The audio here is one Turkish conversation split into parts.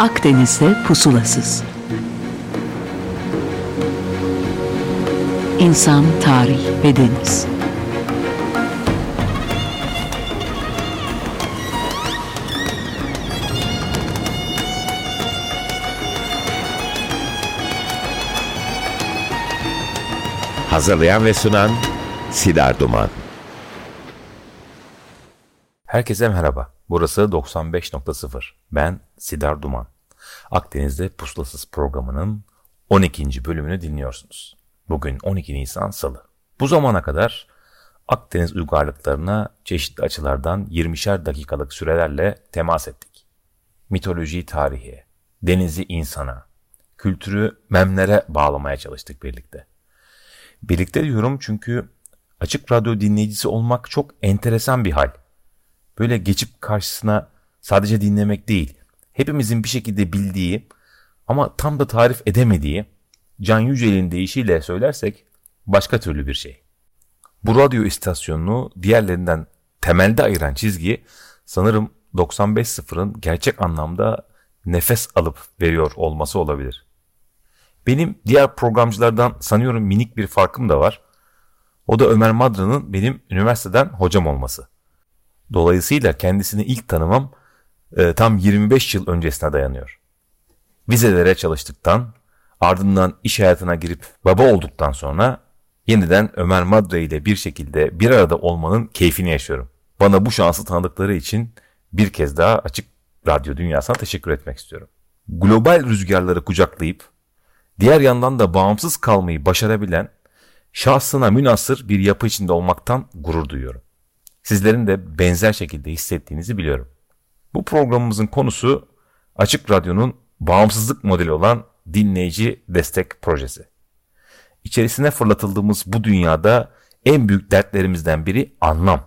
Akdeniz'de pusulasız. İnsan, tarih ve deniz. Hazırlayan ve sunan Sidar Duman. Herkese merhaba. Burası 95.0. Ben Sidar Duman. Akdeniz'de Pusulasız programının 12. bölümünü dinliyorsunuz. Bugün 12 Nisan Salı. Bu zamana kadar Akdeniz uygarlıklarına çeşitli açılardan 20'şer dakikalık sürelerle temas ettik. Mitoloji tarihi, denizi insana, kültürü memlere bağlamaya çalıştık birlikte. Birlikte diyorum çünkü açık radyo dinleyicisi olmak çok enteresan bir hal. Böyle geçip karşısına sadece dinlemek değil, hepimizin bir şekilde bildiği ama tam da tarif edemediği Can Yücel'in deyişiyle söylersek başka türlü bir şey. Bu radyo istasyonunu diğerlerinden temelde ayıran çizgi sanırım 95.0'ın gerçek anlamda nefes alıp veriyor olması olabilir. Benim diğer programcılardan sanıyorum minik bir farkım da var. O da Ömer Madra'nın benim üniversiteden hocam olması. Dolayısıyla kendisini ilk tanımam e, tam 25 yıl öncesine dayanıyor. Vizelere çalıştıktan, ardından iş hayatına girip baba olduktan sonra yeniden Ömer Madra ile bir şekilde bir arada olmanın keyfini yaşıyorum. Bana bu şansı tanıdıkları için bir kez daha açık radyo dünyasına teşekkür etmek istiyorum. Global rüzgarları kucaklayıp diğer yandan da bağımsız kalmayı başarabilen şahsına münasır bir yapı içinde olmaktan gurur duyuyorum. Sizlerin de benzer şekilde hissettiğinizi biliyorum. Bu programımızın konusu Açık Radyo'nun bağımsızlık modeli olan dinleyici destek projesi. İçerisine fırlatıldığımız bu dünyada en büyük dertlerimizden biri anlam.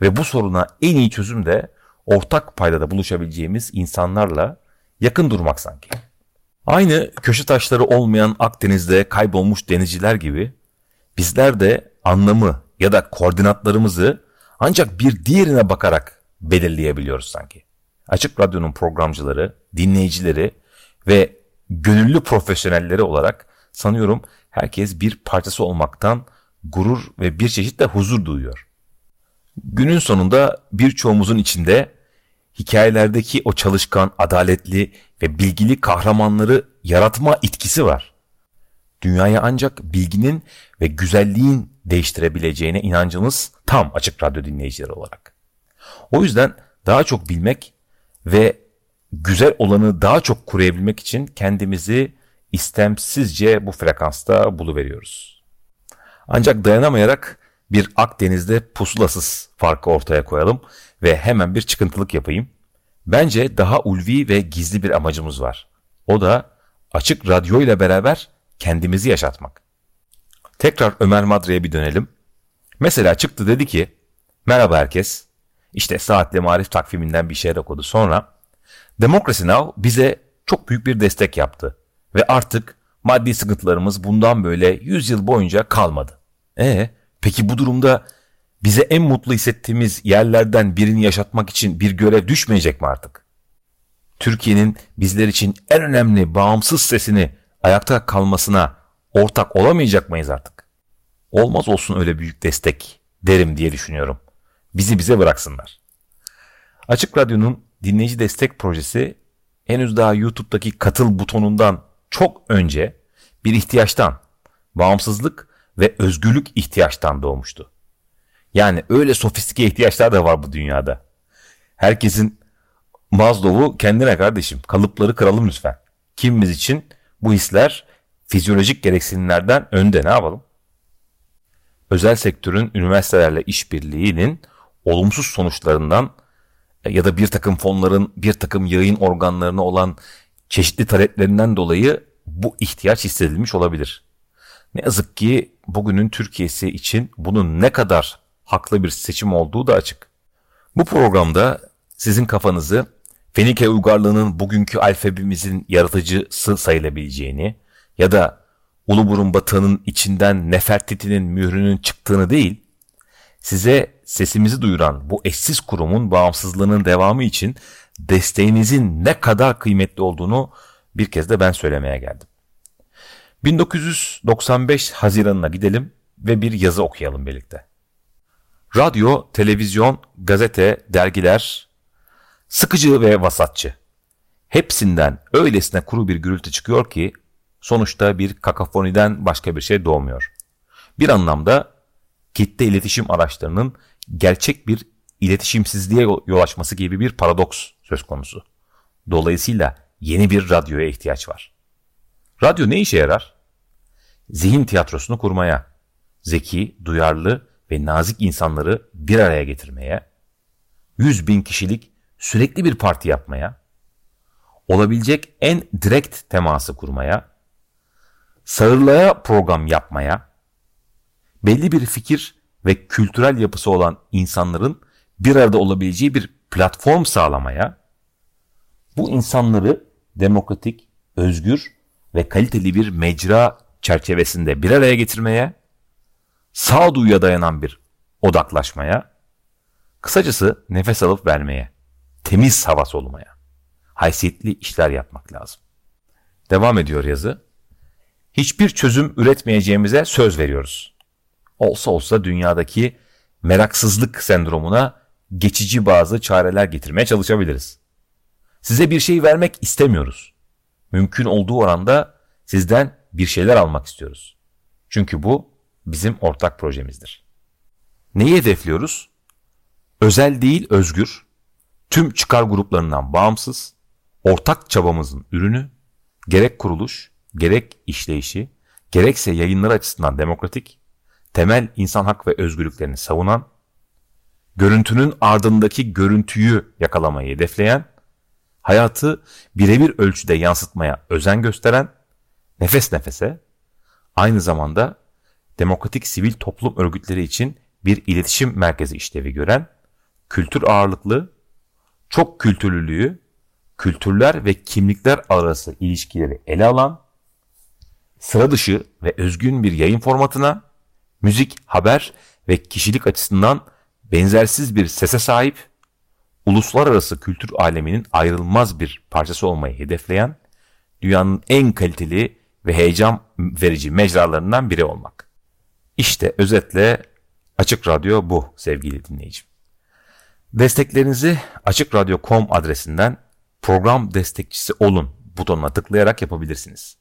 Ve bu soruna en iyi çözüm de ortak paydada buluşabileceğimiz insanlarla yakın durmak sanki. Aynı köşe taşları olmayan Akdeniz'de kaybolmuş denizciler gibi bizler de anlamı ya da koordinatlarımızı ancak bir diğerine bakarak belirleyebiliyoruz sanki. Açık Radyo'nun programcıları, dinleyicileri ve gönüllü profesyonelleri olarak sanıyorum herkes bir parçası olmaktan gurur ve bir çeşit de huzur duyuyor. Günün sonunda birçoğumuzun içinde hikayelerdeki o çalışkan, adaletli ve bilgili kahramanları yaratma itkisi var. Dünyayı ancak bilginin ve güzelliğin değiştirebileceğine inancımız tam açık radyo dinleyicileri olarak. O yüzden daha çok bilmek ve güzel olanı daha çok koruyabilmek için kendimizi istemsizce bu frekansta buluveriyoruz. Ancak dayanamayarak bir Akdeniz'de pusulasız farkı ortaya koyalım ve hemen bir çıkıntılık yapayım. Bence daha ulvi ve gizli bir amacımız var. O da açık radyo ile beraber kendimizi yaşatmak. Tekrar Ömer Madra'ya bir dönelim. Mesela çıktı dedi ki, merhaba herkes. İşte Saatli Marif takviminden bir şeyler okudu. Sonra Democracy Now! bize çok büyük bir destek yaptı. Ve artık maddi sıkıntılarımız bundan böyle 100 yıl boyunca kalmadı. E peki bu durumda bize en mutlu hissettiğimiz yerlerden birini yaşatmak için bir görev düşmeyecek mi artık? Türkiye'nin bizler için en önemli bağımsız sesini ayakta kalmasına ortak olamayacak mıyız artık? Olmaz olsun öyle büyük destek derim diye düşünüyorum. Bizi bize bıraksınlar. Açık Radyo'nun dinleyici destek projesi henüz daha YouTube'daki katıl butonundan çok önce bir ihtiyaçtan, bağımsızlık ve özgürlük ihtiyaçtan doğmuştu. Yani öyle sofistike ihtiyaçlar da var bu dünyada. Herkesin Maslow'u kendine kardeşim. Kalıpları kıralım lütfen. Kimimiz için bu hisler fizyolojik gereksinimlerden önde ne yapalım? Özel sektörün üniversitelerle işbirliğinin olumsuz sonuçlarından ya da bir takım fonların bir takım yayın organlarına olan çeşitli taleplerinden dolayı bu ihtiyaç hissedilmiş olabilir. Ne yazık ki bugünün Türkiye'si için bunun ne kadar haklı bir seçim olduğu da açık. Bu programda sizin kafanızı Fenike uygarlığının bugünkü alfabemizin yaratıcısı sayılabileceğini ya da Uluburun batığının içinden Nefertiti'nin mührünün çıktığını değil, size sesimizi duyuran bu eşsiz kurumun bağımsızlığının devamı için desteğinizin ne kadar kıymetli olduğunu bir kez de ben söylemeye geldim. 1995 Haziran'ına gidelim ve bir yazı okuyalım birlikte. Radyo, televizyon, gazete, dergiler sıkıcı ve vasatçı. Hepsinden öylesine kuru bir gürültü çıkıyor ki sonuçta bir kakafoniden başka bir şey doğmuyor. Bir anlamda kitle iletişim araçlarının gerçek bir iletişimsizliğe yol açması gibi bir paradoks söz konusu. Dolayısıyla yeni bir radyoya ihtiyaç var. Radyo ne işe yarar? Zihin tiyatrosunu kurmaya, zeki, duyarlı ve nazik insanları bir araya getirmeye, yüz bin kişilik sürekli bir parti yapmaya, olabilecek en direkt teması kurmaya, sağırlığa program yapmaya, belli bir fikir ve kültürel yapısı olan insanların bir arada olabileceği bir platform sağlamaya, bu insanları demokratik, özgür ve kaliteli bir mecra çerçevesinde bir araya getirmeye, sağduyuya dayanan bir odaklaşmaya, kısacası nefes alıp vermeye, temiz hava solumaya, haysiyetli işler yapmak lazım. Devam ediyor yazı. Hiçbir çözüm üretmeyeceğimize söz veriyoruz. Olsa olsa dünyadaki meraksızlık sendromuna geçici bazı çareler getirmeye çalışabiliriz. Size bir şey vermek istemiyoruz. Mümkün olduğu oranda sizden bir şeyler almak istiyoruz. Çünkü bu bizim ortak projemizdir. Neyi hedefliyoruz? Özel değil özgür, tüm çıkar gruplarından bağımsız, ortak çabamızın ürünü, gerek kuruluş, gerek işleyişi, gerekse yayınlar açısından demokratik, temel insan hak ve özgürlüklerini savunan, görüntünün ardındaki görüntüyü yakalamayı hedefleyen, hayatı birebir ölçüde yansıtmaya özen gösteren, nefes nefese, aynı zamanda demokratik sivil toplum örgütleri için bir iletişim merkezi işlevi gören, kültür ağırlıklı, çok kültürlülüğü, kültürler ve kimlikler arası ilişkileri ele alan, sıra dışı ve özgün bir yayın formatına, müzik, haber ve kişilik açısından benzersiz bir sese sahip, uluslararası kültür aleminin ayrılmaz bir parçası olmayı hedefleyen, dünyanın en kaliteli ve heyecan verici mecralarından biri olmak. İşte özetle Açık Radyo bu sevgili dinleyicim. Desteklerinizi açıkradyo.com adresinden program destekçisi olun butonuna tıklayarak yapabilirsiniz.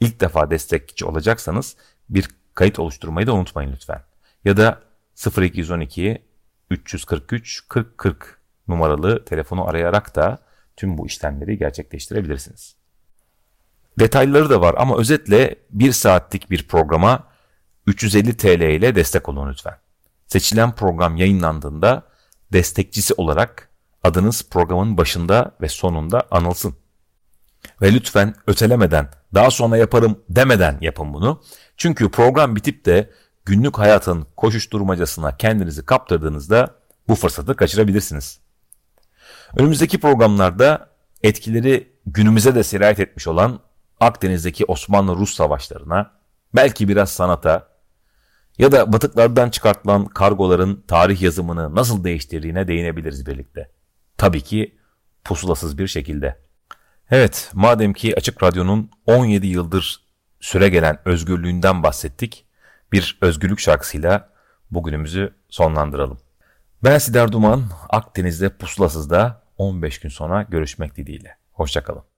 İlk defa destekçi olacaksanız bir kayıt oluşturmayı da unutmayın lütfen. Ya da 0212 343 40 40 numaralı telefonu arayarak da tüm bu işlemleri gerçekleştirebilirsiniz. Detayları da var ama özetle bir saatlik bir programa 350 TL ile destek olun lütfen. Seçilen program yayınlandığında destekçisi olarak adınız programın başında ve sonunda anılsın. Ve lütfen ötelemeden, daha sonra yaparım demeden yapın bunu. Çünkü program bitip de günlük hayatın koşuşturmacasına kendinizi kaptırdığınızda bu fırsatı kaçırabilirsiniz. Önümüzdeki programlarda etkileri günümüze de sirayet etmiş olan Akdeniz'deki Osmanlı-Rus savaşlarına, belki biraz sanata ya da batıklardan çıkartılan kargoların tarih yazımını nasıl değiştirdiğine değinebiliriz birlikte. Tabii ki pusulasız bir şekilde. Evet, madem ki Açık Radyo'nun 17 yıldır süre gelen özgürlüğünden bahsettik, bir özgürlük şarkısıyla bugünümüzü sonlandıralım. Ben Sider Duman, Akdeniz'de Pusulasız'da 15 gün sonra görüşmek dileğiyle. Hoşçakalın.